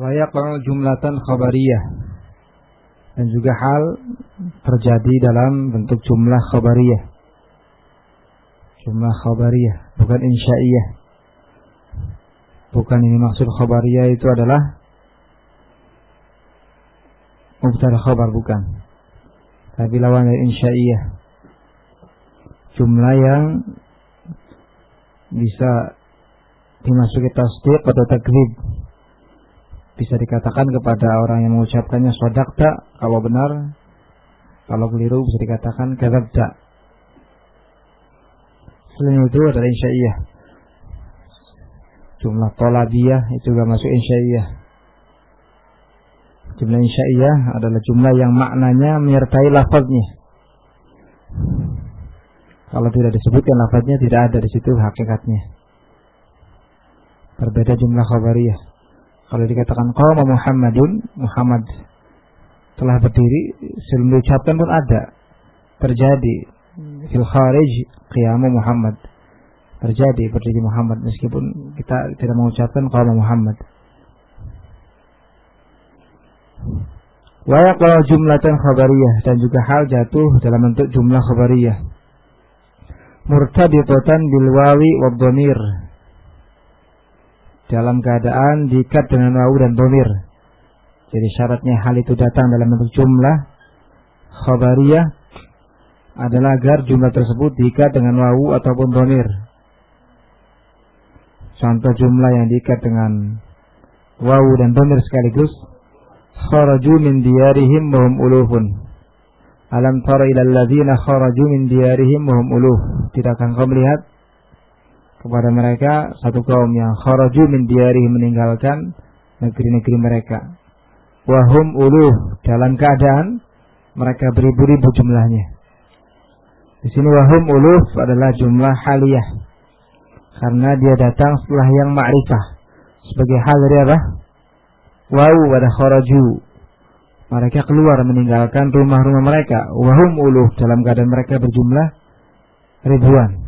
yaqa'u jumlatan khabariyah. Dan juga hal terjadi dalam bentuk jumlah khabariyah. Jumlah khabariyah bukan insya'iyah. Bukan ini maksud khabariyah itu adalah mubtada khabar bukan. Tapi lawan dari insya'iyah. Jumlah yang bisa dimasuki tasdik atau takrib bisa dikatakan kepada orang yang mengucapkannya sodakta. Kalau benar kalau keliru bisa dikatakan kadzabta. Selain itu adalah insya'iyah. Jumlah tolabiyah itu juga masuk insya'iyah. Jumlah insya'iyah adalah jumlah yang maknanya menyertai lafaznya kalau tidak disebutkan lafaznya tidak ada di situ hakikatnya. Berbeda jumlah khabariyah kalau dikatakan qama Muhammadun, Muhammad telah berdiri sebelum diucapkan pun ada. Terjadi fil kharij qiyamu Muhammad. Terjadi berdiri Muhammad meskipun kita tidak mengucapkan qama Muhammad. Wa yaqulu jumlatan khabariyah dan juga hal jatuh dalam bentuk jumlah khabariyah. Murtabitatan bil wawi wa dhamir dalam keadaan diikat dengan wawu dan domir. Jadi syaratnya hal itu datang dalam bentuk jumlah khabariyah adalah agar jumlah tersebut diikat dengan wawu ataupun domir. Contoh jumlah yang diikat dengan wawu dan domir sekaligus kharaju min diyarihim wa ulufun. Alam tara ila alladziina kharaju min diyarihim wa uluh. Tidakkah kau melihat kepada mereka satu kaum yang kharaju min meninggalkan negeri-negeri mereka. Wahum uluh dalam keadaan mereka beribu-ribu jumlahnya. Di sini wahum uluh adalah jumlah haliyah. Karena dia datang setelah yang ma'rifah. Sebagai hal dari apa? Wawu pada kharaju. Mereka keluar meninggalkan rumah-rumah mereka. Wahum uluh dalam keadaan mereka berjumlah ribuan.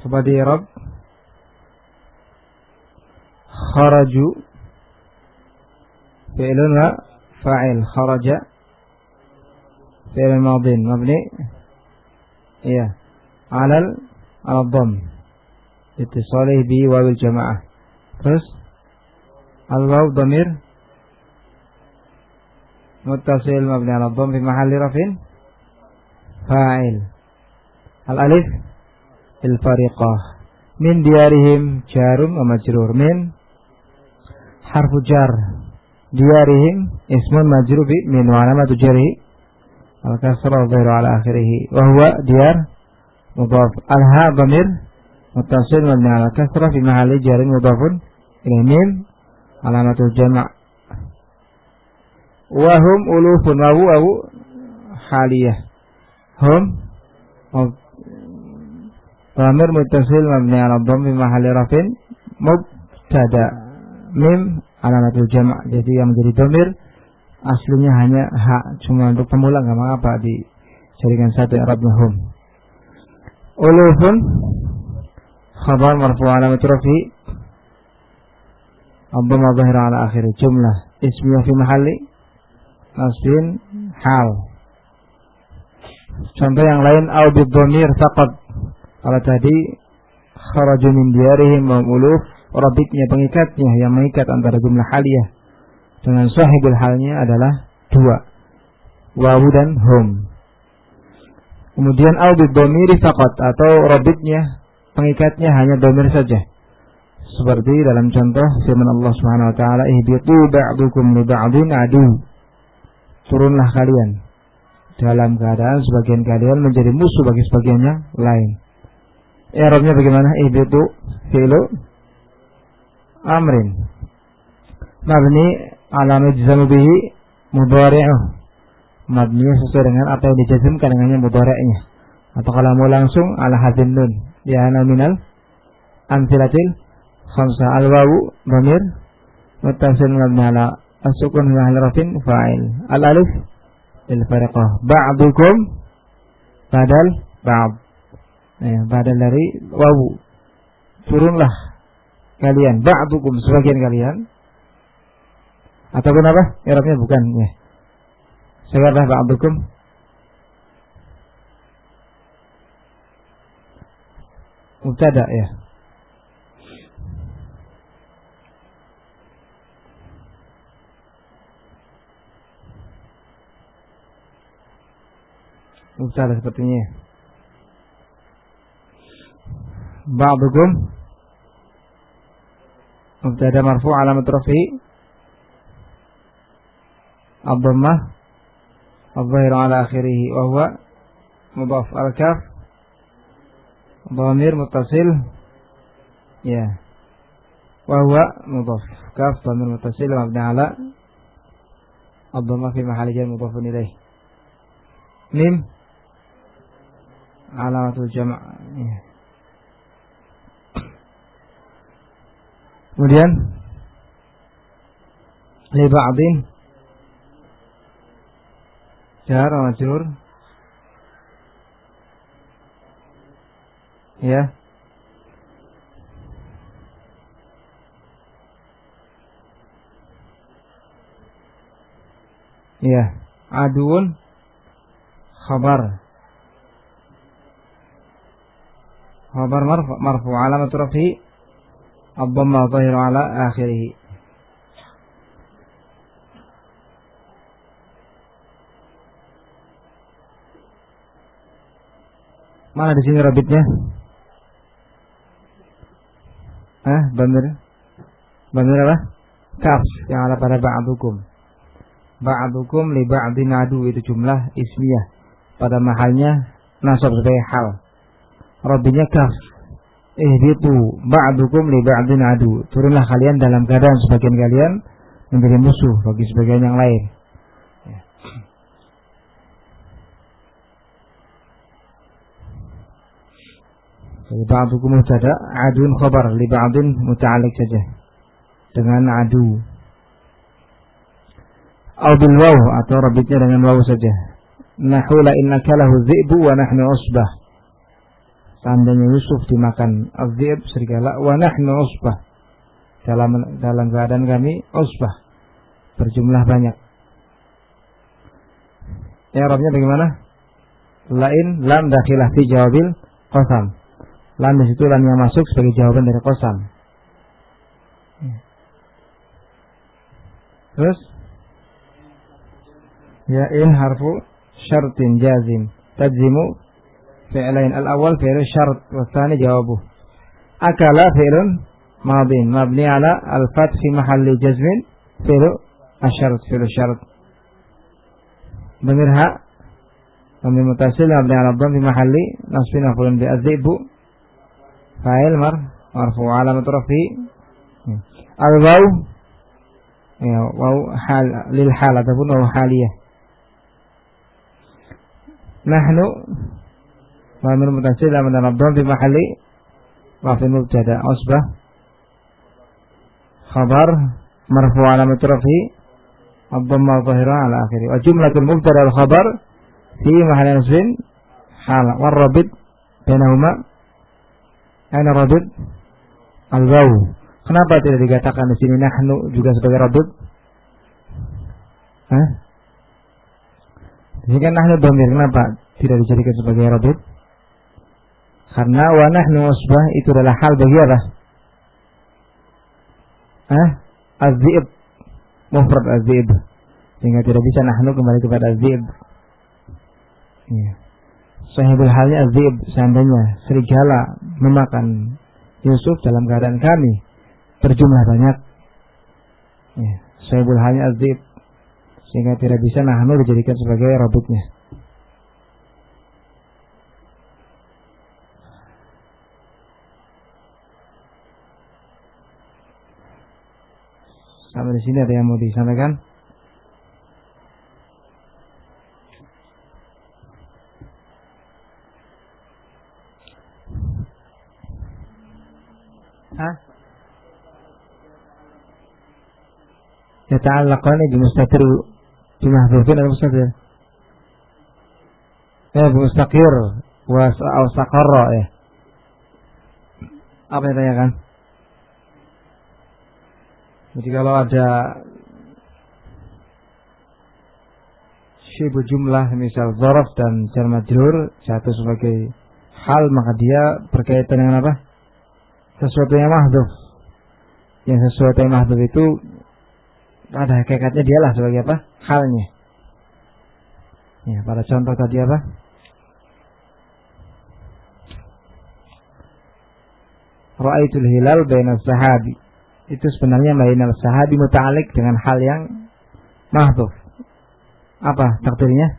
Coba di Arab. Kharaju. Fi'lun wa fa'il. Kharaja. Fi'l madin. Mabni. Iya. Alal. Alal dham. Ittisalih bi wabil jamaah. Terus. Al-waw damir. Muttasil mabni ala dham fi mahalli rafin. Fa'il. Al-alif fil fariqah min diarihim jarum wa majrur min harfu jar diarihim ismun majrur bi min wa alamatu jarhi al kasra dhairu ala akhirih wa huwa diyar mudhaf al ha dhamir muttasil mabni ala kasra fi mahalli jarin mudhafun ilayhi min alamatu jama' wa hum ulufun wa hu haliyah hum Dhamir muttasil mabni ala dhammi mahalli rafin. Mubtada mim alamatul jama' jadi yang menjadi dhamir aslinya hanya ha cuma untuk pemula nggak mengapa dijadikan satu i'rabnya hum. Ulufun khabar marfu alamat rafi Abdul zahir ala akhir. Jumlah ismiyah fi mahalli nasbin hal. Contoh yang lain au bidhamir faqat kalau tadi kharaju min diarihim wa uluf rabitnya pengikatnya yang mengikat antara jumlah haliyah. Dengan sahibul halnya adalah dua. Wawu dan hum. Kemudian au domiri faqat atau rabitnya pengikatnya hanya domir saja. Seperti dalam contoh firman Allah Subhanahu wa taala ihbitu ba'dukum li ba'din adu. Turunlah kalian dalam keadaan sebagian kalian menjadi musuh bagi sebagiannya lain Arabnya bagaimana? Ihbitu fi'lu amrin. Mabni ala majzamu bihi mudhari'uh. Mabni sesuai dengan apa yang dijazmkan dengannya mudhari'nya. Atau kalau mau langsung ala hadzin nun. Ya minal amsilatil khamsa al-wawu dhamir muttasil mabni ala as-sukun mahal rafin fa'il. Al-alif lil fariqah. Ba'dukum badal ba'd Ya, badal dari wawu. Turunlah kalian, ba'dukum sebagian kalian. Ataupun apa? Arabnya bukan ya. Sekarang ba'dukum mubtada ya. Mubtada sepertinya ba'dukum. Mubtada marfu alamat rafi. Ad-dhammah. Adh-dhahir ala akhirih wa huwa mudhaf al-kaf. Dhamir muttasil. Ya. Wa huwa mudhaf kaf dhamir muttasil mabni ala. Ad-dhammah fi mahalli jar mudhaf ilayh. Mim. Alamatul jam' ya. Kemudian li ba'din jar majrur ya. Ya aduun khabar. Khabar marfu marfu alamat rafi الضمة ظاهر على آخره Mana di sini rabitnya? Eh, bamir. Bamir apa? Kaf yang ada pada ba'dukum. Ba'dukum li ba'din adu itu jumlah ismiyah. Pada mahalnya nasab sebagai hal. Rabbinya kaf. Eh itu ba'dukum li ba'din adu. Turunlah kalian dalam keadaan sebagian kalian menjadi musuh bagi sebagian yang lain. Jadi ba'dukum mubtada, adun khabar li ba'din muta'alliq saja. Dengan adu. Au bil waw atau rabitnya dengan waw saja. Nahu la innaka lahu dhi'bu wa nahnu usbah. Seandainya Yusuf dimakan az-dhi'b serigala wa nahnu usbah. Dalam dalam keadaan kami usbah. Berjumlah banyak. Ya Arabnya bagaimana? Lain lam dakhilah fi jawabil qasam Lam di situ lam yang masuk sebagai jawaban dari kosam. Terus ya in harfu syartin jazim tajzimu fi'lain al-awwal fi'lu syart wa tsani jawabuh. Akala fi'lun madin mabni ala al-fath fi mahalli jazmin fi'lu asyart fi'lu syart. Dhamir ha Dhamir mutasil mabni ala dhamm fi mahalli nasbin maf'ulun bi az-zibu fa'il mar marfu alamat rafi al waw ya waw hal lil hal ataupun waw haliyah nahnu mamir mutasil dalam dalam dom di mahalli rafi mubtada usbah khabar marfu alamat rafi الضمة الظاهرة على آخره وجملة المبتدا والخبر في محل نصب حال والرابط بينهما Aina radud? Al-waw. Kenapa tidak dikatakan di sini nahnu juga sebagai radud? Hah? Ini kan nahnu domir, kenapa tidak dijadikan sebagai radud? Karena wa nahnu usbah itu adalah hal bagi apa? Hah? Az-zi'ib. Mufrad az-zi'ib. Sehingga tidak bisa nahnu kembali kepada az-zi'ib. Iya sahibul halnya azib seandainya serigala memakan Yusuf dalam keadaan kami berjumlah banyak ya, sahibul halnya azib sehingga tidak bisa nahnu dijadikan sebagai robotnya Sampai di sini ada yang mau disampaikan? Hah? Yata'allaqani bimustatir bimahdhufin al-mustatir. Eh, bimustaqir wa saqarra ya. Apa yang ditanyakan? Jadi kalau ada syibu jumlah misal zorof dan jar majrur satu sebagai hal maka dia berkaitan dengan apa? Sesuatu yang mahdhuf. Yang sesuatu yang mahdhuf itu ada hakikatnya dialah sebagai apa? Halnya. Ya, pada contoh tadi apa? Ra'aitul hilal baina sahabi. Itu sebenarnya bainal sahabi muta'alik dengan hal yang mahdhuf. Apa takdirnya?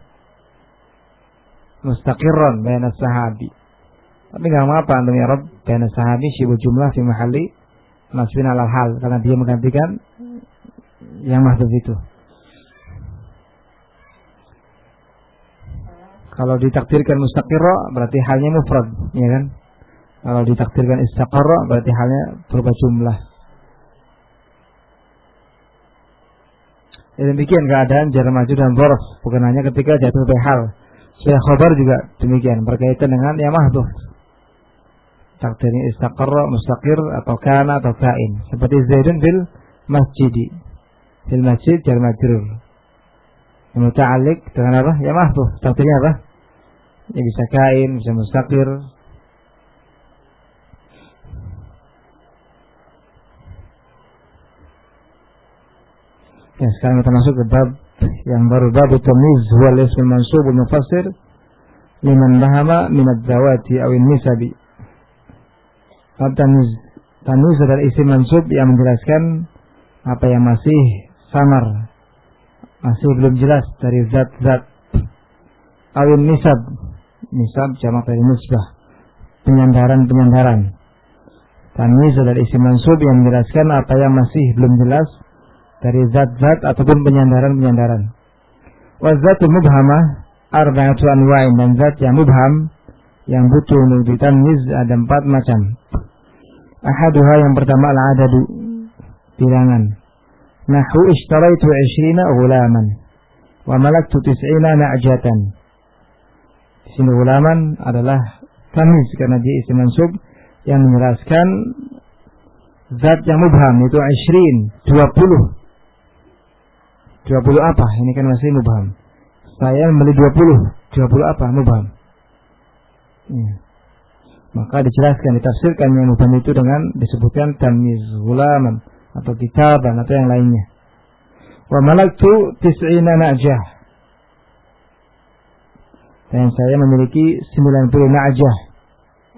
Mustaqirron baina sahabi. Tapi nggak apa antum ya Rabb baina sahabi syibu jumlah fi mahalli nasbin alal hal karena dia menggantikan yang mahdhuf itu. Kalau ditakdirkan mustaqirro berarti halnya mufrad, ya kan? Kalau ditakdirkan istaqarra berarti halnya berupa jumlah. Ya, demikian keadaan jar maju dan borof bukan hanya ketika jatuh ke hal. Saya khobar juga demikian berkaitan dengan yang mahdhuf. Takdirnya istaqarra, mustaqir atau kana atau kain. Seperti Zaidun bil masjidi. Bil masjid jar majrur. Muta'alliq dengan apa? Ya mahdhuf. Takdirnya apa? Ya bisa kain, bisa mustaqir, Ya, sekarang kita masuk ke bab yang baru. Bab tamyiz huwa ismul mansub mufassir liman bahama min ad-dawati aw nisabi. Bab tamyiz. Tamyiz adalah isim mansub yang menjelaskan apa yang masih samar masih belum jelas dari zat-zat. Awin nisab nisab jamak dari nisbah penyandaran-penyandaran Tamyiz adalah isim mansub yang menjelaskan apa yang masih belum jelas dari zat-zat ataupun penyandaran-penyandaran. Wazatu mubhamah arba'atu anwa'in dan zat yang mubham yang butuh untuk ditamyiz ada empat macam. Ahaduha yang pertama al-adadu bilangan. Nahu ishtaraitu 20 ghulaman wa malaktu 90 na'jatan. Di sini ghulaman adalah tamyiz karena dia isim mansub yang menjelaskan zat yang mubham itu 20 20 20 apa? Ini kan masih mubham. Saya membeli 20. 20 apa? Mubham. Ya. Maka dijelaskan, ditafsirkan yang mubham itu dengan disebutkan tamyiz gulaman atau kitaban atau yang lainnya. Wa malaktu tis'ina na'jah. Dan saya memiliki 90 na'jah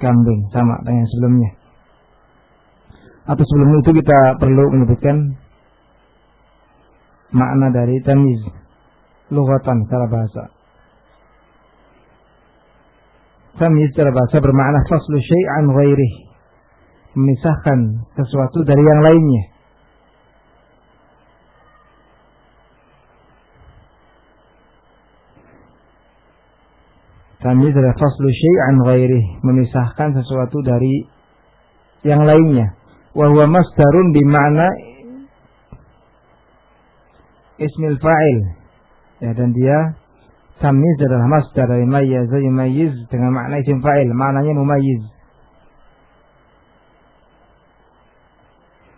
kambing sama dengan sebelumnya. Atau sebelum itu kita perlu menyebutkan makna dari tamiz lughatan secara bahasa. Tamiz secara bahasa bermakna faslu syai'an ghairih. Memisahkan sesuatu dari yang lainnya. Tamiz adalah faslu syai'an ghairih. Memisahkan sesuatu dari yang lainnya. Wahuwa masdarun bima'na ismil fa'il. Ya dan dia tamiz adalah masdar dari mayyaza yumayyiz dengan makna isim fa'il. Maknanya mumayyiz.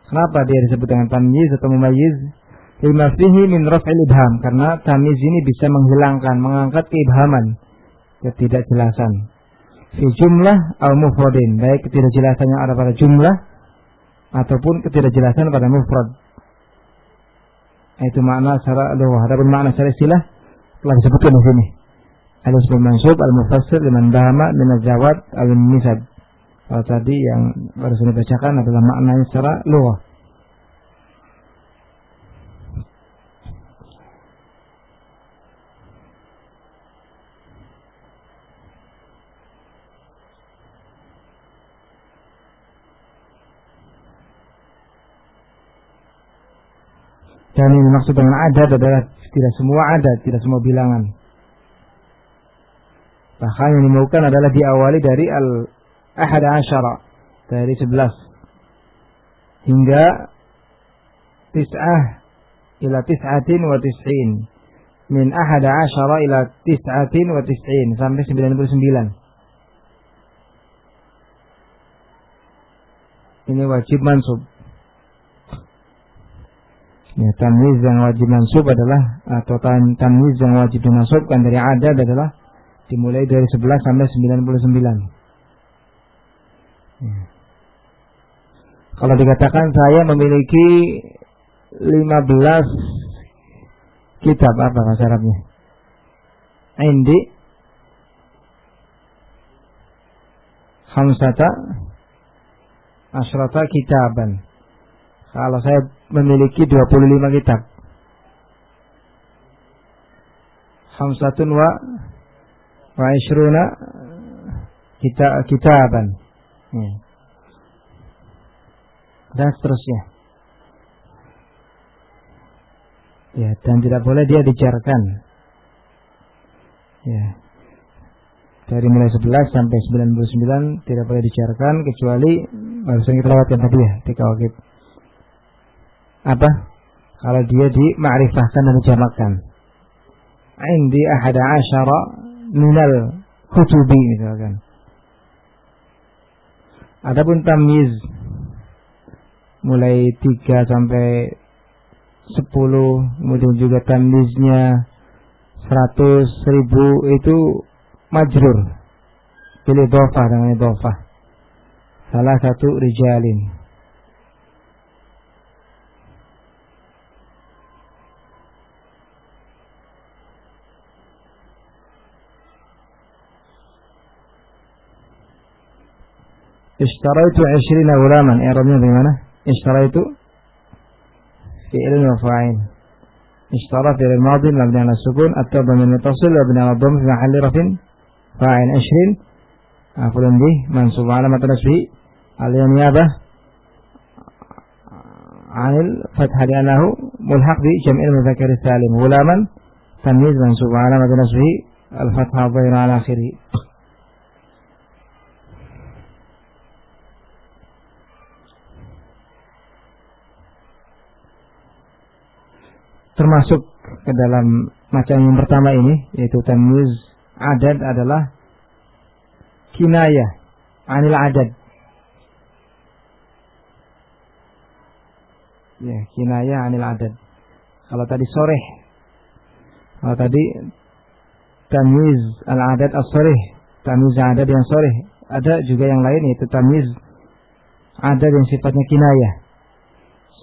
Kenapa dia disebut dengan tamyiz atau mumayyiz? Lima fihi min raf'il ibham. Karena tamyiz ini bisa menghilangkan mengangkat keibhaman. Ketidakjelasan. Fi jumlah al mufradin. Baik ketidakjelasan yang ada pada jumlah ataupun ketidakjelasan pada mufrad itu makna secara lughah. Adapun makna secara istilah telah disebutkan di sini. Bin mansub al-mufassir liman bahama min al-jawad al-nisab. Kalau tadi yang baru saya bacakan adalah maknanya secara lughah. Dan ini maksud dengan adat adalah tidak semua adat, tidak semua bilangan. Bahkan yang dimaukan adalah diawali dari al ahad asyara dari sebelas hingga tis'ah ila tis'atin wa tis'in min ahad asyara ila tis'atin wa tis'in sampai 99 ini wajib mansub. Ya, tamyiz yang wajib mansub adalah atau tamyiz yang wajib dimasukkan dari adad adalah dimulai dari 11 sampai 99. Ya. Kalau dikatakan saya memiliki 15 kitab apa bahasa Arabnya? Indi Hamsata Asrata kitaban Kalau saya memiliki 25 kitab. Hamsatun wa Wa ishruna kita, kitaban. Hmm. Dan seterusnya. Ya, dan tidak boleh dia dijarkan. Ya, dari mulai 11 sampai 99 tidak boleh dijarkan kecuali harus kita lewatkan tadi ya di kawakib apa? Kalau dia di ma'rifahkan dan dijamakkan. Indi ahada asyara minal kutubi misalkan. Adapun tamyiz mulai 3 sampai 10 kemudian juga tamyiznya 100 ribu itu majrur. Pilih dofa dengan dofa salah satu rijalin Ishtaraitu 20 gulaman. I'rabnya bagaimana? Ishtaraitu fi'il wa fa'il. Ishtara fi'il madhi mabni ala sukun atau min mutasil mabni ala dhamm fi mahalli rafin fa'il 20 maf'ulun bih mansub alamat nasbihi al-niyabah anil fathah li'annahu mulhaq bi jam'il mudzakkar salim gulaman tamyiz mansub alamat nasbihi al-fathah dhahira ala akhirih termasuk ke dalam macam yang pertama ini yaitu tamyiz adad adalah kinayah anil adad. Ya, kinayah anil adad. Kalau tadi sore, kalau tadi tamyiz al adad as sore, tamyiz adad yang sore, ada juga yang lain yaitu tamyiz adad yang sifatnya kinayah.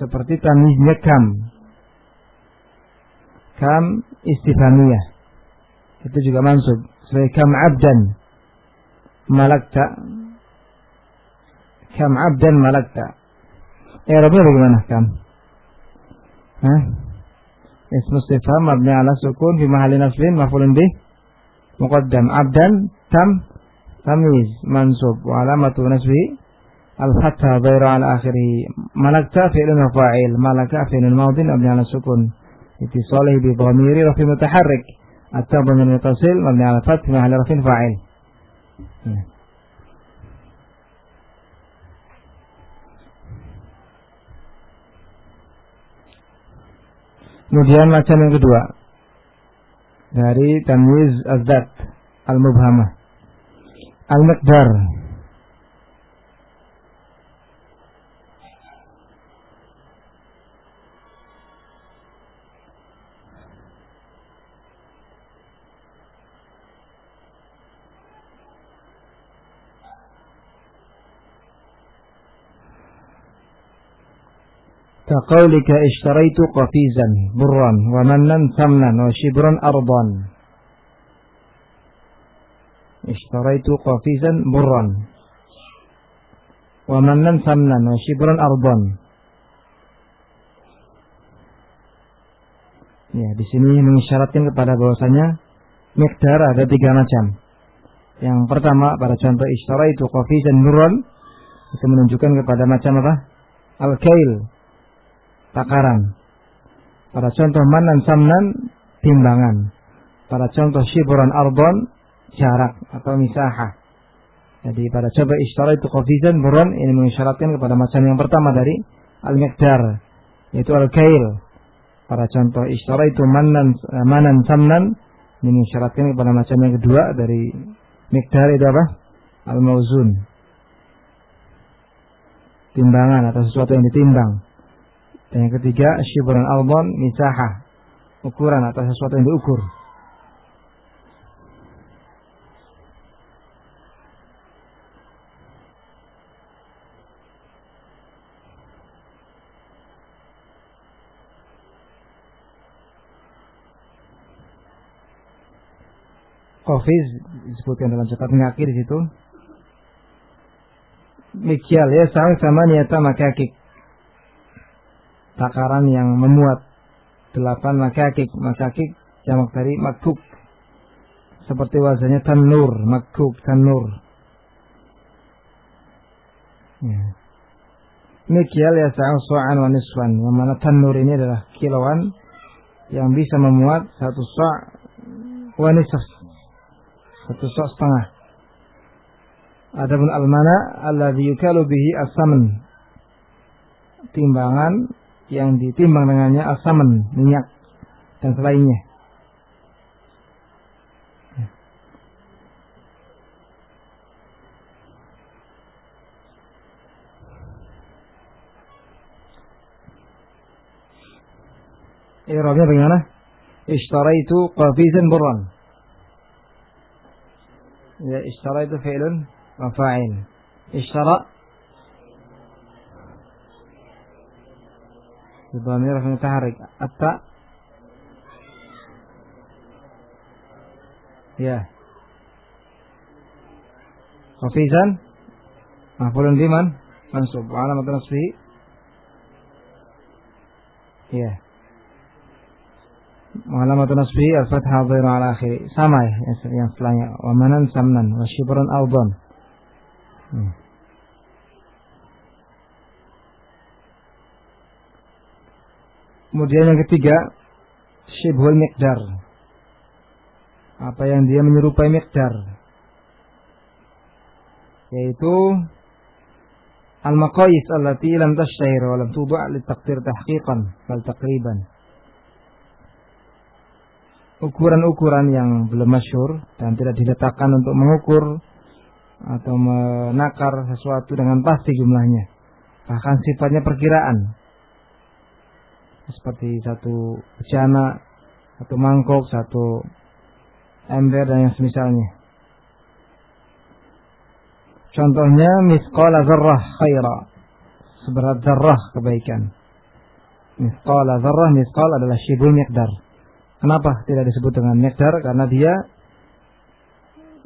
Seperti tamyiznya kam. Kam istifhamiyah. Itu juga mansub. Sebagai kam abdan malakta. Kam abdan malakta. I'rabnya bagaimana kam? Hah? Ismu istifham mabni ala sukun fi mahalli nasbin maf'ulun bih. Muqaddam. Abdan tam tamiz mansub. Wa alamatu nasbi al-fatha dhairu ala akhirih. Malakta fi'lun fa'il. Malaka fi'lun madin mabni ala sukun اتصاله بضمير رفع متحرك التاء ضمير متصل مبني على فتح محل رفع فاعل Ya. Kemudian macam yang kedua dari tamyiz azat al-mubhamah al-miqdar كقولك اشتريت قفيزا برا ومنا ثمنا وشبرا أرضا اشتريت قفيزا برا ومنا ثمنا وشبرا أرضا Ya, di sini mengisyaratkan kepada bahwasanya mikdar ada tiga macam. Yang pertama pada contoh istara itu kopi dan nuron itu menunjukkan kepada macam apa? Al-kail takaran. Pada contoh manan samnan timbangan. Pada contoh shiburan arbon jarak atau misahah. Jadi pada coba istara itu kofizan buron ini mengisyaratkan kepada macam yang pertama dari al-miqdar yaitu al-kail. Pada contoh istara itu manan manan samnan ini mengisyaratkan kepada macam yang kedua dari miqdar itu apa? Al-mauzun. timbangan atau sesuatu yang ditimbang. Dan yang ketiga, shibran albon misaha, ukuran atau sesuatu yang diukur. Kofiz disebutkan dalam cetak ngaki di situ. Mikial ya sama sama niata makakik. Takaran yang memuat delapan makakik. Makakik jamak dari makuk. Seperti wazannya tanur, makuk, tanur. Ya. Mikial ya sama so'an wa niswan. Yang mana tanur ini adalah kiloan yang bisa memuat satu so' wa satu sok setengah. Adapun almana alladzi yukalu bihi. Timbangan yang ditimbang dengannya asaman, minyak dan selainnya. Irabnya bagaimana? Ishtaraitu qafizan burran. Ya, ishtara itu fi'lun wa fa'il. Ishtara بضمير متحرك التاء يا خفيفا مفعول بمن منصوب وعلامة نصبه يا Alamat nasbi al-fathah dhairu ala akhiri. Sama ya yang setelahnya. Wa manan samnan wa shibran awdan. Hmm. Kemudian yang ketiga, shibhul miqdar. Apa yang dia menyerupai miqdar. Yaitu al-maqayis allati lam tashtahir wa lam tudu' li taqdir tahqiqan bal taqriban ukuran-ukuran yang belum masyur dan tidak diletakkan untuk mengukur atau menakar sesuatu dengan pasti jumlahnya. Bahkan sifatnya perkiraan. Seperti satu bejana, satu mangkok, satu ember dan yang semisalnya. Contohnya misqala zarrah khaira. Seberat zarrah kebaikan. Misqala zarrah, misqal adalah syibul miqdar Kenapa tidak disebut dengan nektar? Karena dia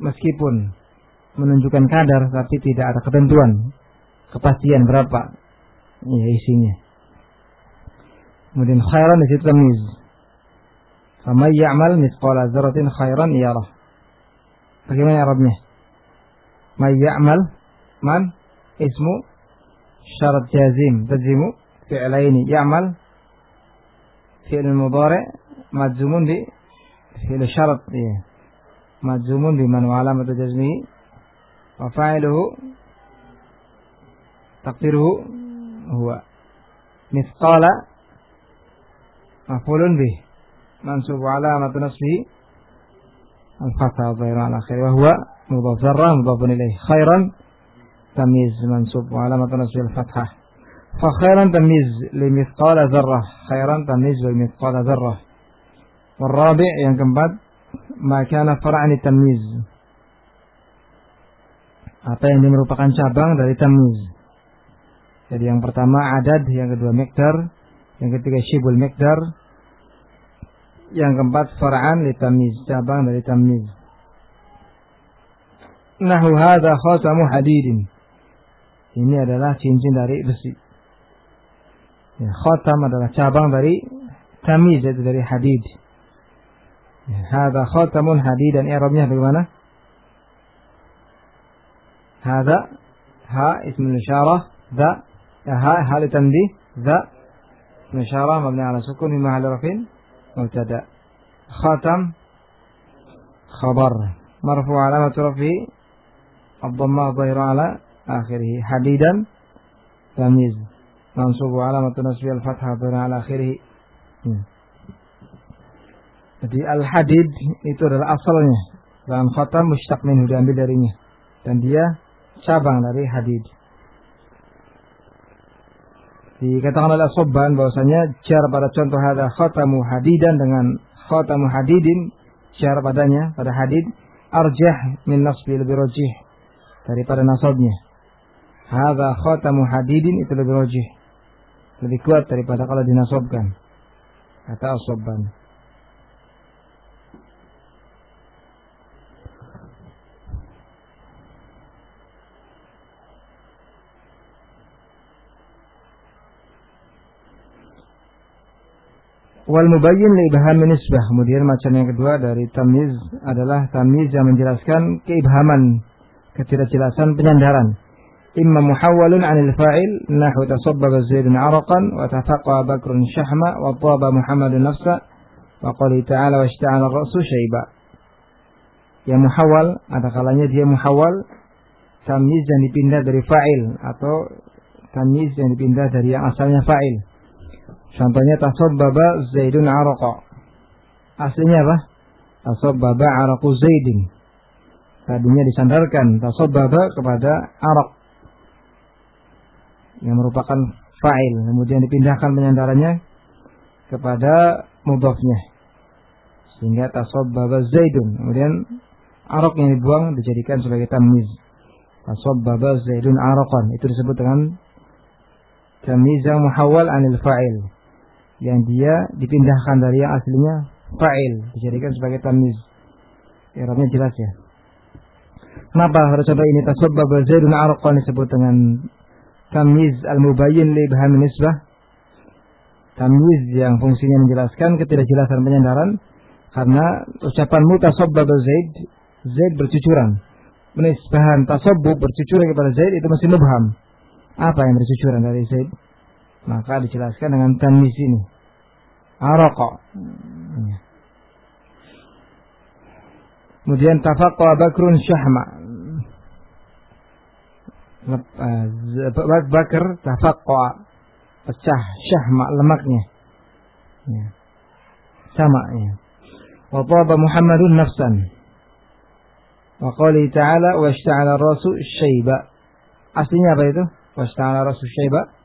meskipun menunjukkan kadar tapi tidak ada ketentuan kepastian berapa ya isinya. Kemudian khairan di situ tamiz. Sama ya'mal misqala dzarratin khairan yarah. Bagaimana Arabnya? May ya'mal man ismu syarat jazim tajimu fi'laini ya'mal fi'l mudhari' majzumun di fi'il syarat ya. Majzumun di man wa alamatu jazmi wa fa'iluhu taqdiruhu huwa mithqala maf'ulun bih mansub wa alamatu nasbihi al-fatha dhahira ala akhir wa huwa mudhaf zarra mudhafun ilayh khairan tamyiz mansub wa alamatu nasbihi al-fathah فخيرا تمييز لمثقال ذرة خيرا تمييز لمثقال ذرة Warabi yang keempat, makana far'ani tamyiz. Apa yang merupakan cabang dari tamyiz. Jadi yang pertama adad, yang kedua mekdar, yang ketiga shibul mekdar, yang keempat far'an li tamyiz, cabang dari tamyiz. Nahu hadha khatamu hadidin. Ini adalah cincin dari besi. Ya, khatam adalah cabang dari tamiz, yaitu dari hadid. Hada khatamun dan i'rabnya bagaimana? Hada ha ismul isyarah da ha hal tanbih da ismul isyarah mabni ala sukun fi mahall rafin mubtada khatam khabar marfu alamat rafi الضمة الظاهرة على آخره حديدا تمييز منصوب علامة نصبه الفتحة الظاهرة على آخره Jadi al-hadid itu adalah asalnya. Dan khatam mustaq minhu diambil darinya. Dan dia cabang dari hadid. Dikatakan oleh Sobban bahwasanya jar pada contoh ada khatamu hadidan dengan khatamu hadidin jar padanya pada hadid arjah min nasbi lebih rojih daripada nasabnya. Hadza khatamu hadidin itu lebih rojih. Lebih kuat daripada kalau dinasobkan. Kata Sobban. Wal mubayyin li ibham nisbah. Kemudian macam yang kedua dari tamiz adalah tamiz yang menjelaskan keibhaman, ketidakjelasan penyandaran. Imma muhawwalun 'anil fa'il nahu tasabbaba Zaidun 'araqan wa tafaqqa Bakrun syahma wa taba Muhammadun nafsa wa qali ta'ala wa ishta'ala ra'su syaiba. Yang muhawwal ada kalanya dia muhawwal tamiz yang dipindah dari fa'il atau tamiz yang dipindah dari yang asalnya fa'il. Contohnya tasabbaba Zaidun araqa. Aslinya apa? Tasabbaba araqu Zaidin. Tadinya disandarkan tasabbaba kepada araq yang merupakan fa'il, kemudian dipindahkan penyandarannya kepada mudhafnya. Sehingga tasabbaba Zaidun. Kemudian araq yang dibuang dijadikan sebagai tamyiz. Tasabbaba Zaidun araqan. Itu disebut dengan tamyiz muhawwal anil fa'il yang dia dipindahkan dari yang aslinya fa'il dijadikan sebagai tamiz. Irabnya jelas ya. Kenapa harus contoh ini tasabbab Zaidun Arqan disebut dengan tamiz al-mubayyin li ibham nisbah? Tamiz yang fungsinya menjelaskan ketidakjelasan penyandaran karena ucapan mutasabbab Zaid Zaid bercucuran. Menisbahan tasabbub bercucuran kepada Zaid itu masih mubham. Apa yang bercucuran dari Zaid? Maka dijelaskan dengan tamis ini. Araqa. Kemudian tafaqqa Bakrun Syahma. Bakar tafaqqa pecah syahma lemaknya. Ya. Sama ya. Wa taba Muhammadun nafsan. Wa qali ta'ala wa ishta'ala rasu syaiba. Aslinya apa itu? Wa ishta'ala rasu syaiba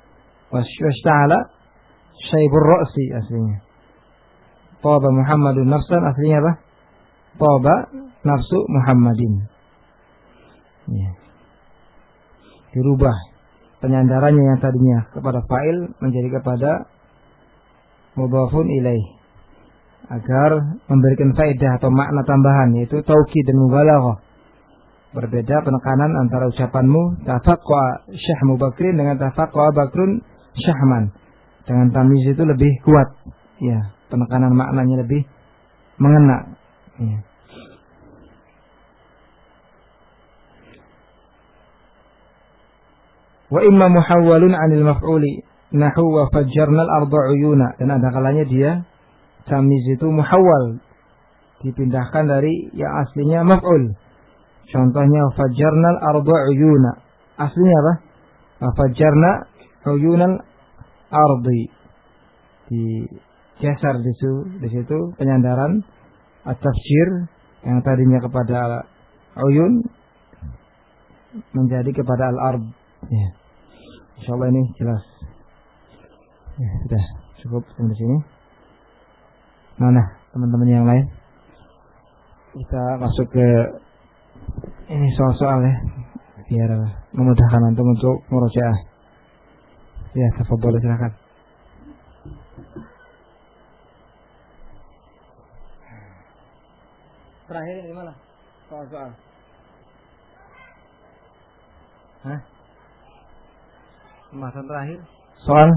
washta'ala syaibur ra'si aslinya. Taba Muhammadun nafsan aslinya apa? Taba nafsu Muhammadin. Ya. Dirubah penyandarannya yang tadinya kepada fa'il menjadi kepada mudhafun ilaih agar memberikan faedah atau makna tambahan yaitu taukid dan mubalaghah berbeda penekanan antara ucapanmu tafaqqa Syekh Mubakrin dengan tafaqqa Bakrun syahman. Dengan tamiz itu lebih kuat. Ya, penekanan maknanya lebih mengena. Ya. Wa imma muhawwalun 'anil maf'uli nahu wa fajjarnal arda uyuna dan ada kalanya dia tamiz itu muhawwal dipindahkan dari yang aslinya maf'ul. Contohnya fajjarnal arda uyuna. Aslinya apa? Fajjarna uyunal ardi di geser di situ, di situ penyandaran at-tafsir yang tadinya kepada uyun menjadi kepada al-ard. Ya. Insyaallah ini jelas. Ya, sudah cukup sampai sini. Mana teman-teman yang lain? Kita masuk ke ini soal-soal ya biar memudahkan antum untuk merujaah. Ya, tafadhol silakan. Terakhir di mana? Soal-soal. Hah? Pembahasan terakhir? Soal?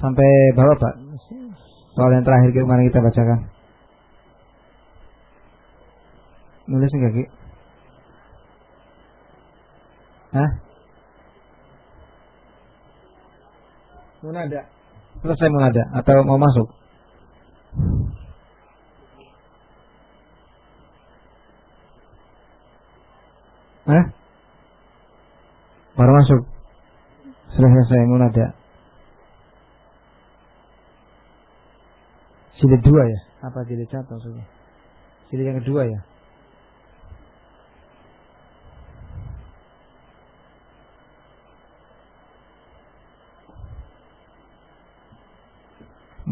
Sampai berapa Pak? Soal yang terakhir kemarin kita bacakan. Nulis enggak Ki? Hah? Munada. Selesai munada atau mau masuk? Hah? Baru masuk. Sudah selesai munada. Jilid dua ya? Apa jilid satu maksudnya? Jilid yang kedua ya?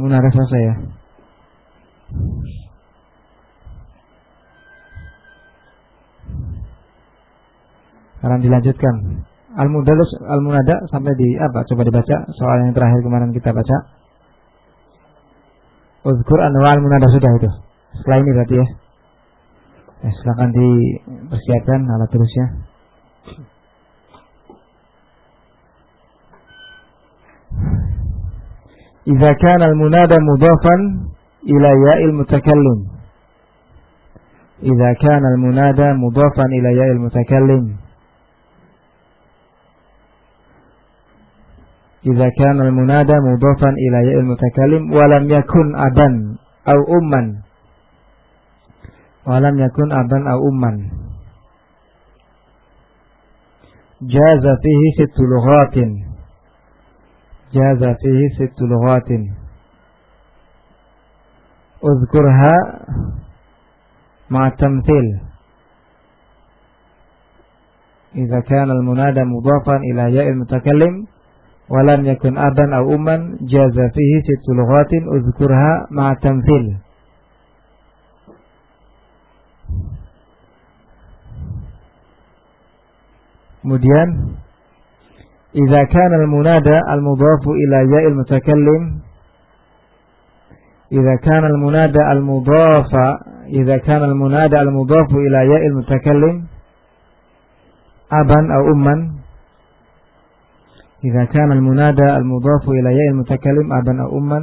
Munada selesai ya. Sekarang dilanjutkan. Al-Mudalus Al-Munada sampai di apa? Coba dibaca soal yang terakhir kemarin kita baca. Uzkur anwa al-munada sudah itu. Setelah ini berarti ya. Eh, silakan dipersiapkan alat terusnya. إذا كان المنادى مضافا إلى ياء المتكلم. إذا كان المنادى مضافا إلى ياء المتكلم. إذا كان المنادى مضافا إلى ياء المتكلم ولم يكن أبا أو أما. ولم يكن أبا أو أما. جاز فيه ست لغات. جاز فيه ست لغات اذكرها مع التمثيل إذا كان المنادى مضافا إلى ياء المتكلم ولم يكن أبا أو أما جاز فيه ست لغات اذكرها مع التمثيل Kemudian إذا كان المنادى المضاف إلى ياء المتكلم إذا كان المنادى المضاف إذا كان المنادى المضاف إلى ياء المتكلم أبا أو أما. إذا كان المنادى المضاف إلى ياء المتكلم أبا أو أما.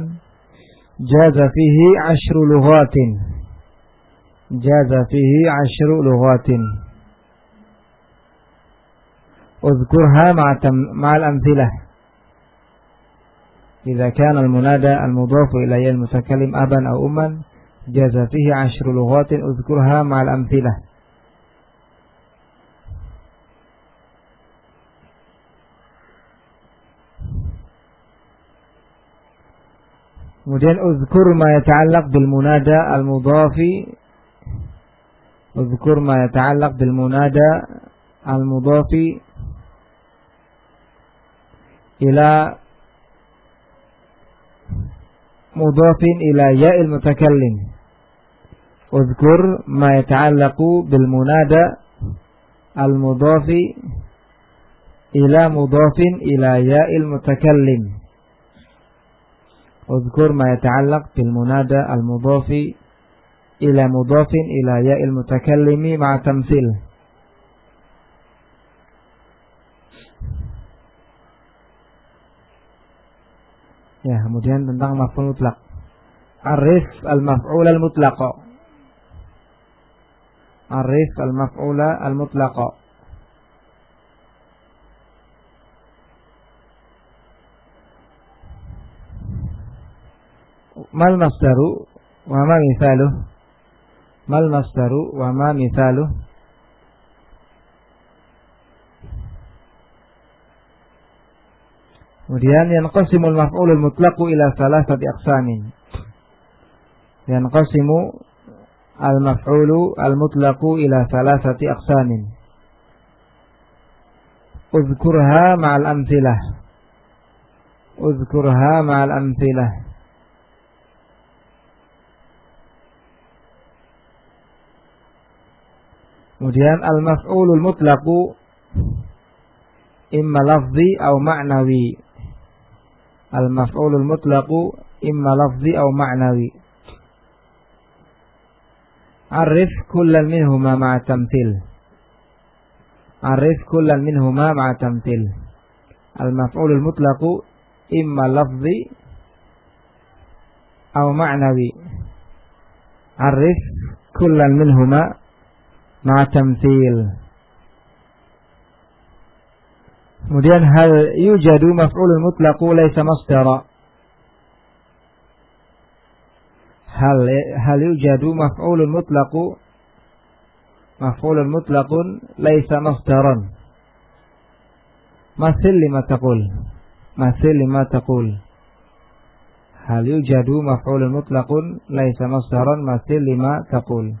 جاز فيه عشر لغات. جاز فيه عشر لغات. اذكرها مع مع الأمثلة. إذا كان المنادى المضاف إلى ياء المتكلم أبا أو أما جاز فيه عشر لغات اذكرها مع الأمثلة. bil munada al mudafi Uzkur ma yata'allaq bil munada al mudafi إلى مضاف إلى ياء المتكلم. اذكر ما يتعلق بالمنادى المضاف إلى مضاف إلى ياء المتكلم. اذكر ما يتعلق بالمنادى المضاف إلى مضاف إلى ياء المتكلم مع تمثيله Ya, kemudian tentang maf'ul mutlak. Arif al-maf'ul al-mutlaq. Arif al-maf'ul al-mutlaq. mal masdaru wa ma misaluh mal masdaru wa ma misaluh Kemudian yanqasimul maf'ulul mutlaqu ila salasati aqsamin. Yanqasimu al-maf'ulu al-mutlaqu ila salasati aqsamin. Uzkurha ma'al amthilah. Uzkurha ma'al amthilah. Kemudian al-maf'ulul mutlaqu imma lafzi atau ma'nawi. المفعول المطلق إما لفظي أو معنوي. عرف كل منهما مع تمثيل. عرف كل منهما مع تمثيل. المفعول المطلق إما لفظي أو معنوي. عرف كل منهما مع تمثيل. Kemudian hal yujadu maf'ul mutlaq laysa masdara. Hal hal yujadu maf'ul mutlaq maf'ul mutlaqun laysa masdaran. Masil lima taqul masil lima taqul. Hal yujadu maf'ul mutlaqun laysa masdaran masil lima taqul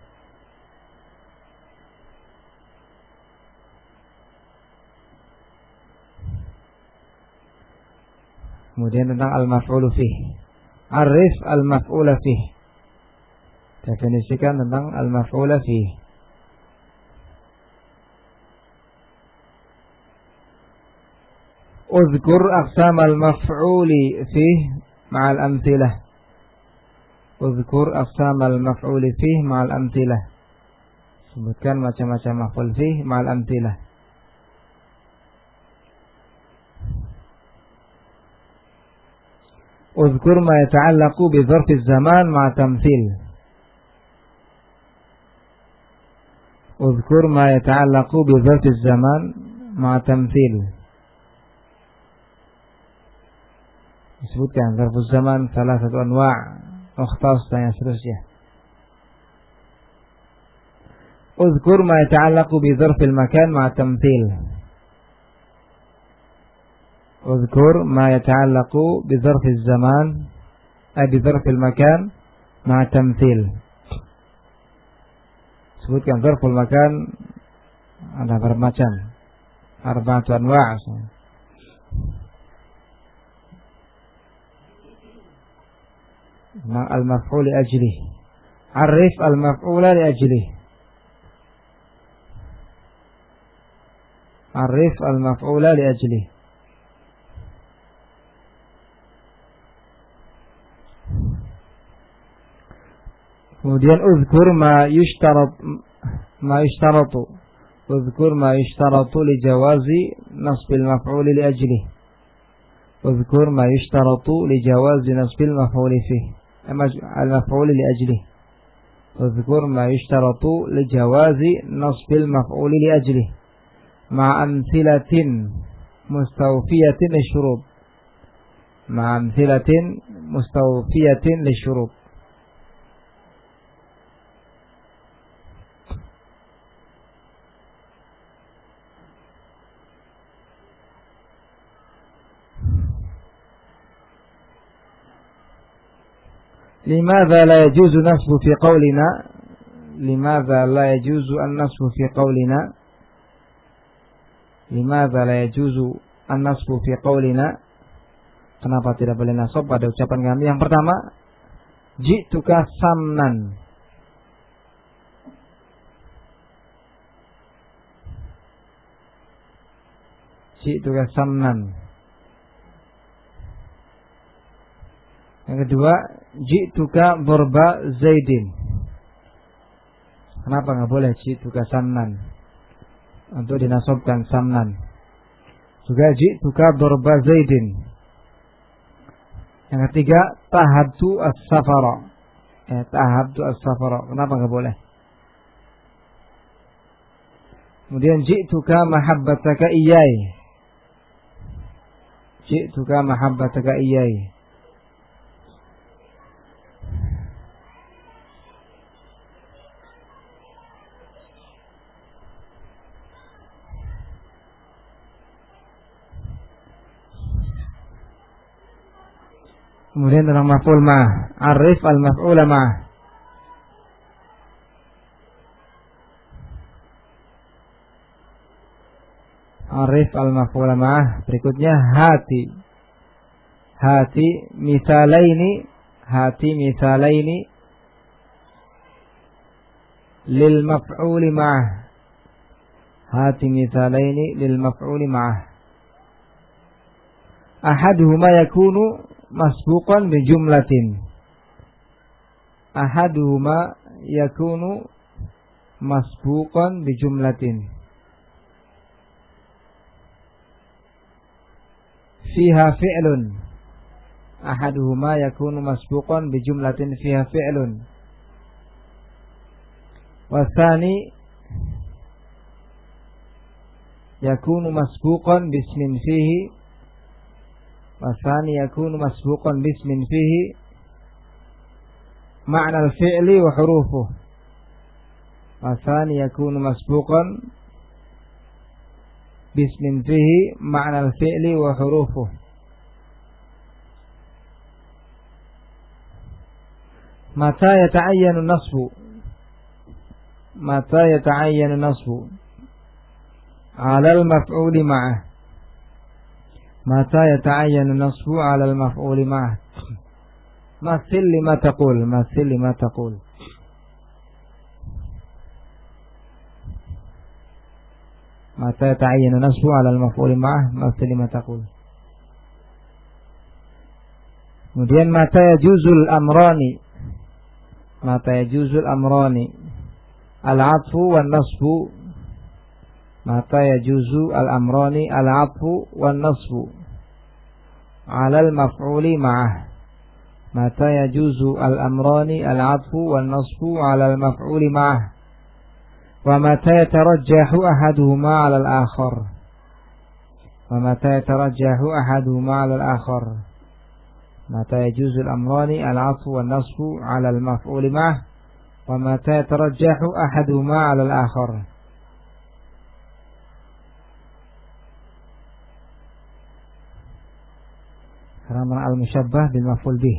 Kemudian tentang al-maf'ulu fih. Arif al-maf'ula fih. Definisikan tentang al-maf'ula fih. Uzkur aqsam al-maf'uli fih ma'al amthilah. Uzkur aqsam al-maf'uli fih ma'al amthilah. Sebutkan macam-macam maf'ul fih ma'al amthilah. اذكر ما يتعلق بظرف الزمان مع تمثيل. اذكر ما يتعلق بظرف الزمان مع تمثيل. disebutkan zarfus zaman salah satu anwa' mukhtas dan seterusnya اذكر ما يتعلق بظرف المكان مع تمثيل. اذكر ما يتعلق بظرف الزمان أي بظرف المكان مع تمثيل. Sebutkan zarful makan ada berapa macam arba'atu ما المفعول لأجله. عرف المفعول لأجله. عرف المفعول لأجله. Kemudian uzkur ma yushtarat ma yushtaratu. Uzkur ma yushtaratu li jawazi nasbil maf'ul li ajli. Uzkur ma yushtaratu li jawazi nasbil maf'ul fi. Al-maf'ul li ajli. Uzkur ma yushtaratu li jawazi nasbil maf'ul li ajli. Ma amthilatin mustawfiyatin li syurut. Ma amthilatin mustawfiyatin li syurut. لماذا la yajuzu nasbu fi قولنا لماذا la yajuzu an-nasbu fi لماذا لا la yajuzu an-nasbu kenapa tidak boleh nasab pada ucapan kami? Yang pertama jituka samnan. Jituka samnan. Yang kedua, jituka borba zaidin. Kenapa nggak boleh jituka samnan? Untuk dinasobkan samnan. Juga jituka borba zaidin. Yang ketiga, tahabtu as-safara. Eh, tahabtu as-safara. Kenapa nggak boleh? Kemudian jituka mahabbataka iyai. Jituka mahabbataka iyai. Kemudian tentang maf'ul ma, arif al maf'ul ma. Arif al maf'ul ma. Berikutnya hati. Hati misalaini, hati misalaini lil maf'ul ma. Hati misalaini lil maf'ul ma. Ahaduhuma yakunu masbuqan bi jumlatin. Ahaduhuma yakunu masbuqan bi jumlatin. Fiha fi'lun. Ahaduhuma yakunu masbuqan bi jumlatin fiha fi'lun. Wasani yakunu masbuqan bismin fihi والثاني يكون مسبوقا باسم فيه معنى الفعل وحروفه. والثاني يكون مسبوقا باسم فيه معنى الفعل وحروفه. متى يتعين النصب؟ متى يتعين النصب؟ على المفعول معه. متى يتعين النصب على المفعول معه مثل لما تقول مثل لما تقول متى يتعين النصب على المفعول معه مثل لما تقول Kemudian mata يجوز amrani. Mata يجوز amrani. Al-atfu nasbu mata yajuzu al-amrani al-atfu wan nasbu ala al-maf'uli ma'ah. Mata yajuzu al-amrani al-atfu wan nasbu ala al-maf'uli ma'ah ومتى يترجح أحدهما على الآخر ومتى يترجح أحدهما على الآخر متى يجوز الأمران العطف والنصب على المفعول معه ومتى يترجح أحدهما على الآخر كرامة المشبه بالمفعول به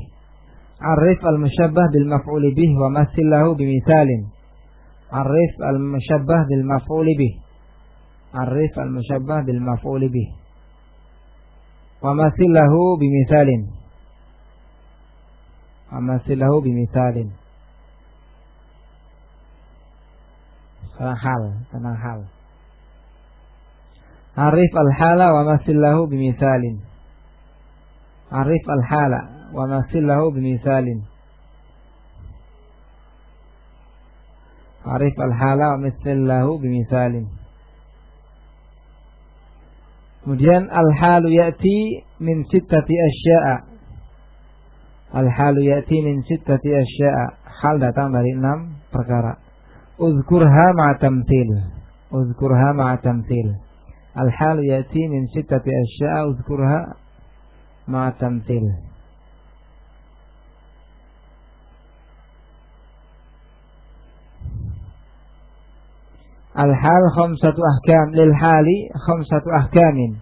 عرف المشبه بالمفعول به ومثل له بمثال Arif al-musyabbah bil maf'uli bih. Arif al-musyabbah bil maf'uli bih. Wa masillahu bimisalin. Wa masillahu bimisalin. Sekarang hal, tentang hal. Arif al-hala wa masillahu Bimisalin. Arif al-hala wa masillahu bimisalin. Arif al-hala mislahu bimisalin. Kemudian al-halu ya'ti min sittati asya'a. Al-halu ya'ti min sittati asya'a. Hal datang dari enam perkara. Uzkurha ma'a tamthil. Uzkurha ma'a tamthil. Al-halu ya'ti min sittati asya'a. Uzkurha مع تمثل. الحال خمسة أحكام. للحال خمسة أحكام.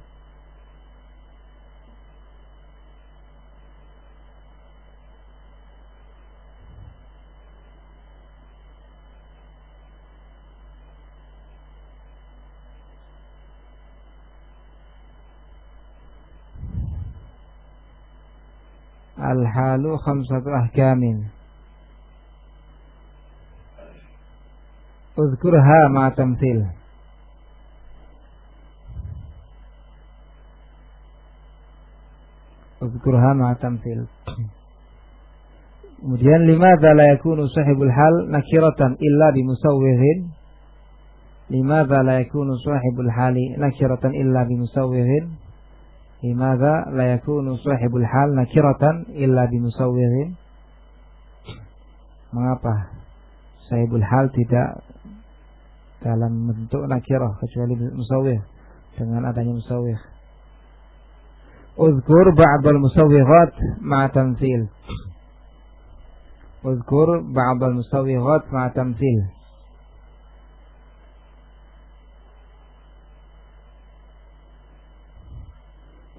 Ahkamin. Al-halu khamsatu ahkamin. Uzkurha ma tamthil. Uzkurha ma tamthil. Kemudian lima la yakunu sahibul hal nakiratan illa bimusawwirin. Lima la yakunu sahibul hali nakiratan illa bimusawwirin. Limadha la yakunu sahibul hal nakiratan illa bimusawwirin. Mengapa sahibul hal tidak dalam bentuk nakirah kecuali musawwih dengan adanya musawwih. Uzkur ba'dal musawwighat ma'a tamthil. Uzkur ba'dal musawwighat ma'a tamthil.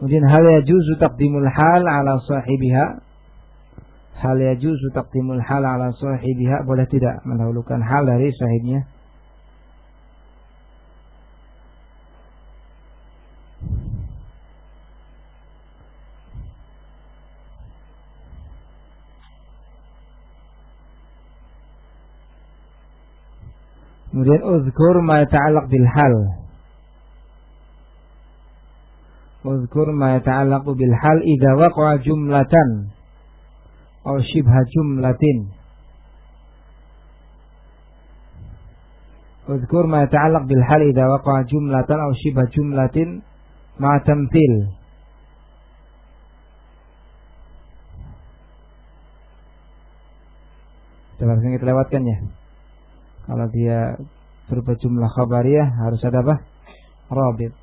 Kemudian hal yajuzu taqdimul hal ala sahibiha? Hal yajuzu taqdimul hal ala sahibiha? Boleh tidak mendahulukan hal dari sahibnya? Kemudian uzkur ma yata'allaq bil hal. Uzkur ma yata'allaq bil hal idza waqa'a jumlatan aw shibha jumlatin. Uzkur ma yata'allaq bil hal idza waqa'a jumlatan aw shibha jumlatin ma tamthil. Coba kita lewatkan ya. Kalau dia berupa jumlah khabariyah harus ada apa? Rabit.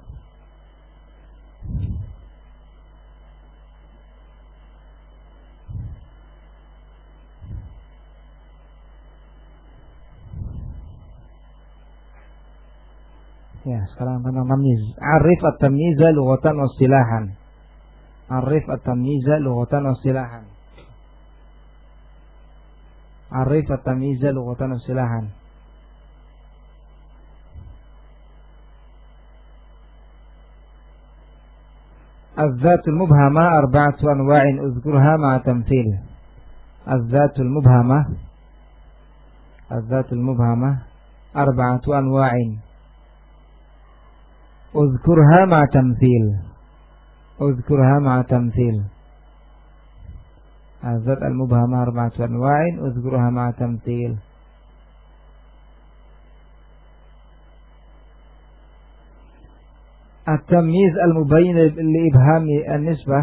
Ya, sekarang tentang tamyiz. Arif at-tamyiza lughatan wa istilahan. Arif at-tamyiza lughatan wa istilahan. Arif at-tamyiza lughatan wa istilahan. الذات المبهمة أربعة أنواع أذكرها مع تمثيل. الذات المبهمة الذات المبهمة أربعة أنواع. أذكرها مع تمثيل. أذكرها مع تمثيل. الذات المبهمة أربعة أنواع أذكرها مع تمثيل. التمييز المبين لإبهام النسبة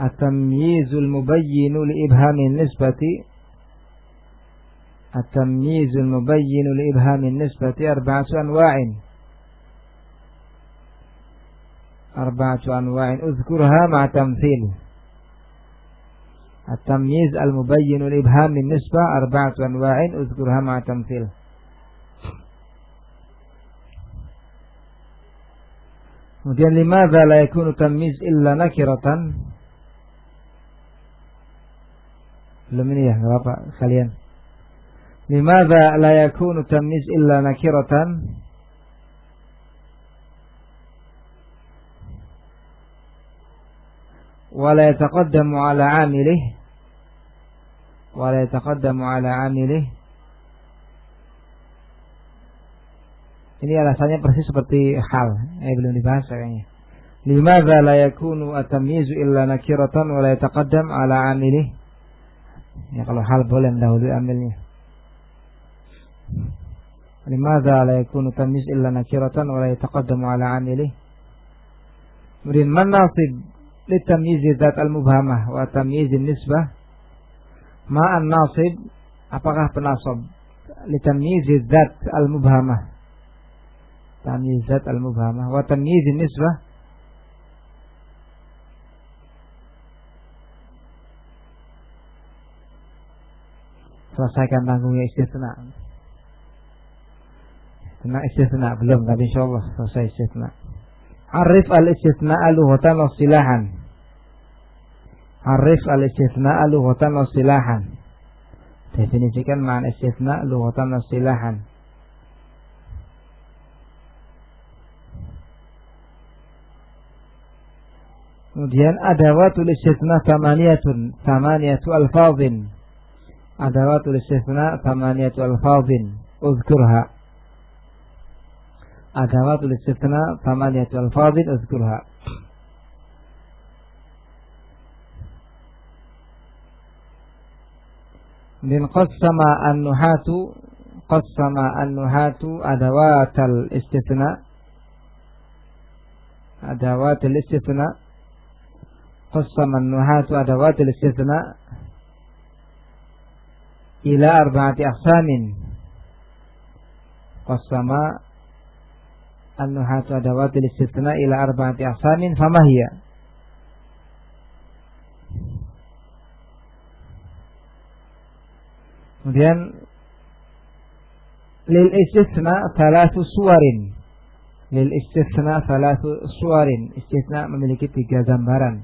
التمييز المبين لإبهام النسبة التمييز المبين لإبهام النسبة أربعة أنواع. أربعة أنواع. أذكرها مع تمثيل. التمييز المبين لإبهام النسبة أربعة أنواع. أذكرها مع تمثيل. Kemudian lima la yakunu tamyiz illa nakiratan. Belum ini ya, enggak apa kalian. Lima la yakunu tamyiz illa nakiratan. ولا يتقدم على عامله ولا يتقدم على عامله Ini alasannya persis seperti hal yang belum dibahas kayaknya. Limadza la yakunu at-tamyizu illa nakiratan wa la ala amilih? Ya kalau hal boleh mendahului amilnya. Limadza la yakunu tamyiz illa nakiratan wa la yataqaddam ala amilih? Kemudian man nasib litamyiz zat al-mubhamah wa tamyiz nisbah? Ma an-nasib apakah penasab litamyiz zat al-mubhamah tamyizat al-mubhamah. Wa tamyiz nisbah. Selesaikan tanggungnya istisna. Kena istisna. Belum tapi insyaallah selesai istisna. Arif al-istisna lughatan wa silahan. Arif al-istisna lughatan wa silahan. Definisikan makna istisna lughatan wa silahan Kemudian adawatul istisna tamaniyatun, tamaniyatu alfazin. Adawatul istisna tamaniyatu alfazin. Uzkurha. Adawatul istisna tamaniyatu alfazin uzkurha. Min qassama an-nuhatu qassama an-nuhatu adawatal istisna adawatul istisna qassa nuhatu adawatil istithna ila arba'ati aqsamin qassama annuhatu adawatil istithna ila arba'ati aqsamin famahiya Kemudian lil istisna salah suwarin. Lil istisna salah suwarin. Istisna memiliki tiga gambaran.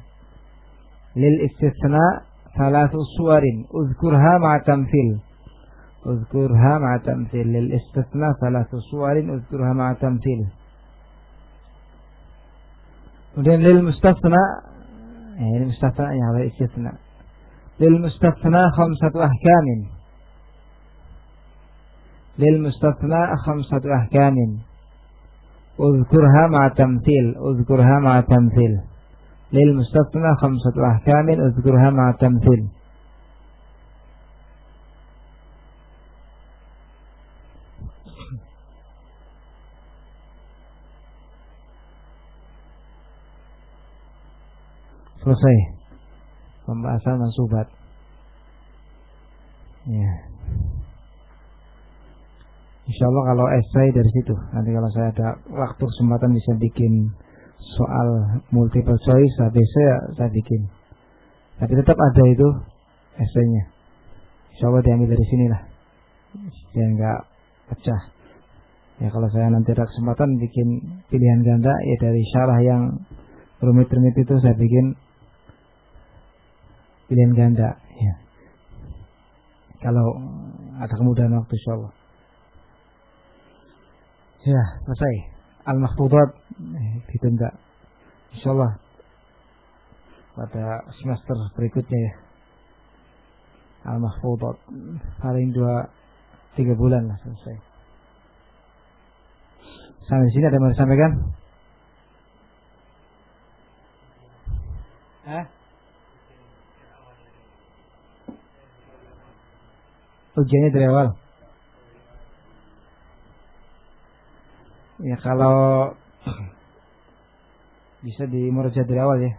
للاستثناء ثلاث صور. اذكرها مع تمثيل. اذكرها مع تمثيل. للاستثناء ثلاث صور. اذكرها مع تمثيل. kemudian mustasna ya ada istisna lil mustasna khamsatu ahkamin lil mustasna khamsatu ahkamin اذكرها مع تمثيل. اذكرها مع تمثيل. lil mustafna khamsat ahkamin uzkurha ma tamthil. Selesai pembahasan masubat. ya. Insya Allah kalau esai dari situ. Nanti kalau saya ada waktu kesempatan bisa bikin soal multiple choice ABC ya saya bikin. Tapi tetap ada itu esainya Allah diambil dari sini lah. Biar nggak pecah. Ya kalau saya nanti ada kesempatan bikin pilihan ganda ya dari syarah yang rumit-rumit itu saya bikin pilihan ganda ya. Kalau ada kemudahan waktu insya Allah. Ya selesai al-mahfudat eh, ditunda insyaallah pada semester berikutnya ya Al-Mahfudat. Paling dua tiga bulan lah selesai. Sampai sini ada yang mau disampaikan? Hah? Ujiannya dari awal. Ya kalau bisa di dari awal ya.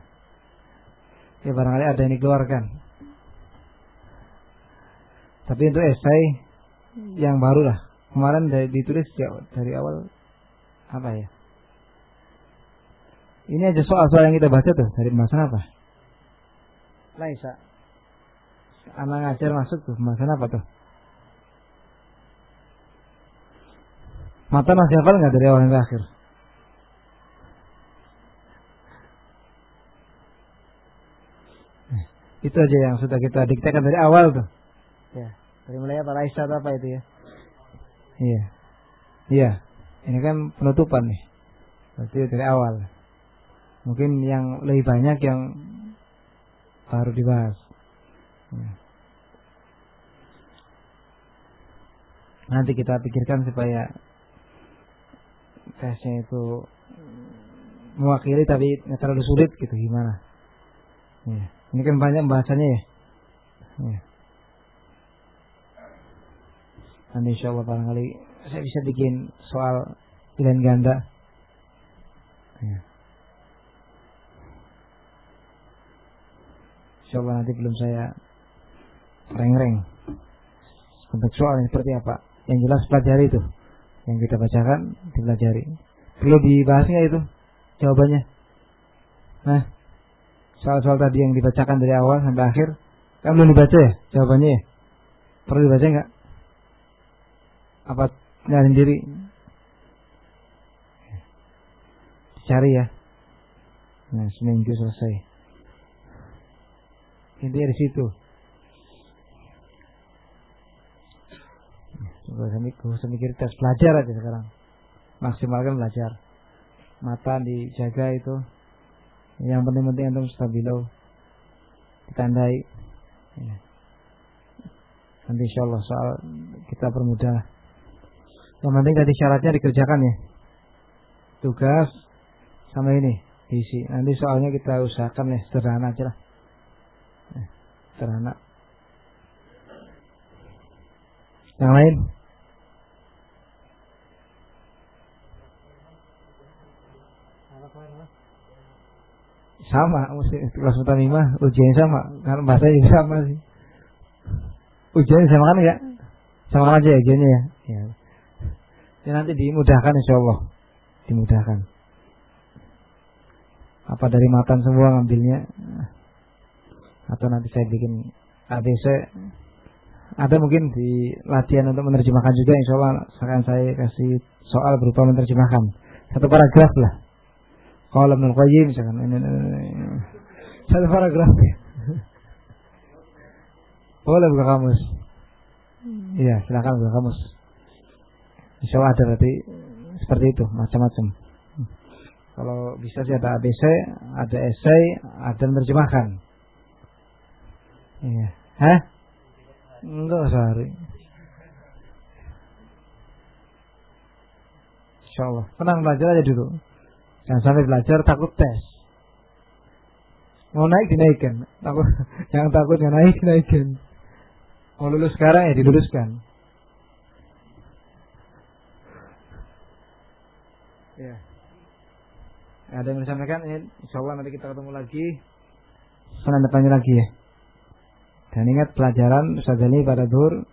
Ya barangkali ada yang dikeluarkan. Tapi untuk esai yang baru lah. Kemarin dari, ditulis ya, dari awal apa ya? Ini aja soal-soal yang kita baca tuh dari masalah apa? Laisa. Anak ngajar masuk tuh masalah apa tuh? Mata masih hafal nggak dari awal sampai akhir? Eh, itu aja yang sudah kita diktakan dari awal tuh. Ya, dari mulai apa atau apa itu ya? Iya. Iya. Ini kan penutupan nih. Berarti dari awal. Mungkin yang lebih banyak yang baru dibahas. Ya. Nanti kita pikirkan supaya tesnya itu mewakili tapi terlalu sulit gitu gimana ya. ini kan banyak bahasanya ya, ya. nanti insya Allah barangkali saya bisa bikin soal pilihan ganda ya. insya Allah nanti belum saya reng-reng untuk soalnya seperti apa yang jelas pelajari itu yang kita bacakan dipelajari. Perlu dibahas nggak itu jawabannya? Nah, soal-soal tadi yang dibacakan dari awal sampai akhir kan belum dibaca ya jawabannya ya? Perlu dibaca nggak? Apa nyari diri? Cari ya. Nah, seminggu selesai. Intinya di situ. Gak usah mikir tes belajar aja sekarang. Maksimalkan belajar. Mata dijaga itu. Yang penting-penting antum stabilo. Ditandai. Ya. Nanti insya Allah soal kita permudah. Yang penting tadi syaratnya dikerjakan ya. Tugas sama ini diisi. Nanti soalnya kita usahakan ya sederhana aja lah. Ya, sederhana. Yang lain? Sama kelas lima ujian sama. Karena bahasanya juga sama sih. Ujian sama kan ya sama aja ya ujiannya ya? Ya, ya nanti dimudahkan insya Allah dimudahkan. Apa dari matan semua ngambilnya? Atau nanti saya bikin ABC. Ada mungkin di latihan untuk menerjemahkan juga insya Allah akan saya kasih soal berupa menerjemahkan. Satu paragraf lah kalau Ibnu Qayyim misalkan satu paragraf ya. Boleh buka kamus. Iya, silakan buka kamus. Insya ada berarti seperti itu, macam-macam. Kalau bisa sih ada ABC, ada esai, ada menerjemahkan. Iya. Hah? Enggak sehari. Insya Allah. Tenang belajar aja dulu. Jangan sampai belajar takut tes. Mau naik dinaikkan. Takut, jangan takut nggak naik dinaikkan. Mau lulus sekarang ya diluluskan. Ya. Ada yang disampaikan? Ya, insya Allah nanti kita ketemu lagi. Senin depannya lagi ya. Dan ingat pelajaran Ustaz ini pada dur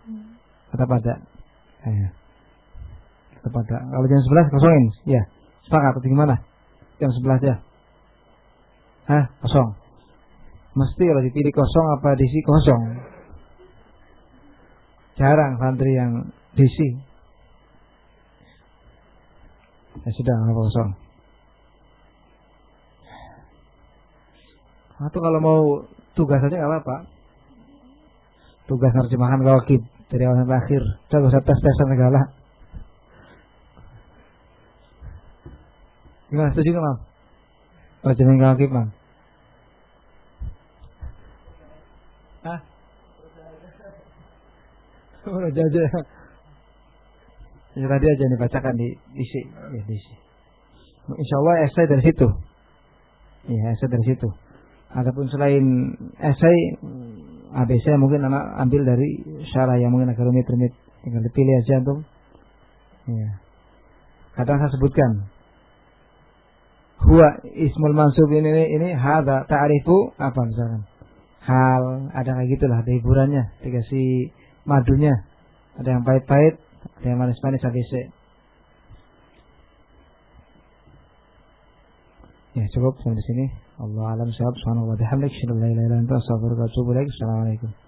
atau pada eh, pada kalau jam 11 kosongin ya sepakat atau gimana jam 11 ya hah? Kosong. Mesti kalau dipilih kosong apa diisi kosong? Jarang santri yang diisi ya sudah nggak kosong. Atau kalau mau tugas saja nggak apa-apa. Tugas nerjemahan kawakib dari awal sampai akhir. Coba usah tes-tesan segala. Gimana setuju nggak, Mam? Nerjemahan kawakib, Mam? Hah? Udah aja. Ya, tadi aja dibacakan di isi, ya isi. Insya Allah esai dari situ. Ya esai dari situ. Ataupun selain esai ABC mungkin anak ambil dari syarah yang mungkin agak rumit-rumit. Tinggal dipilih aja tuh. Ya. Kadang saya sebutkan. Huwa ismul mansub ini ini hada ta'rifu apa misalkan. Hal ada kayak gitulah ada hiburannya dikasih madunya. Ada yang pahit-pahit ada yang manis-manis ABC ya cukup sampai sini. Allah alam sahab subhanahu wa ta'ala Assalamualaikum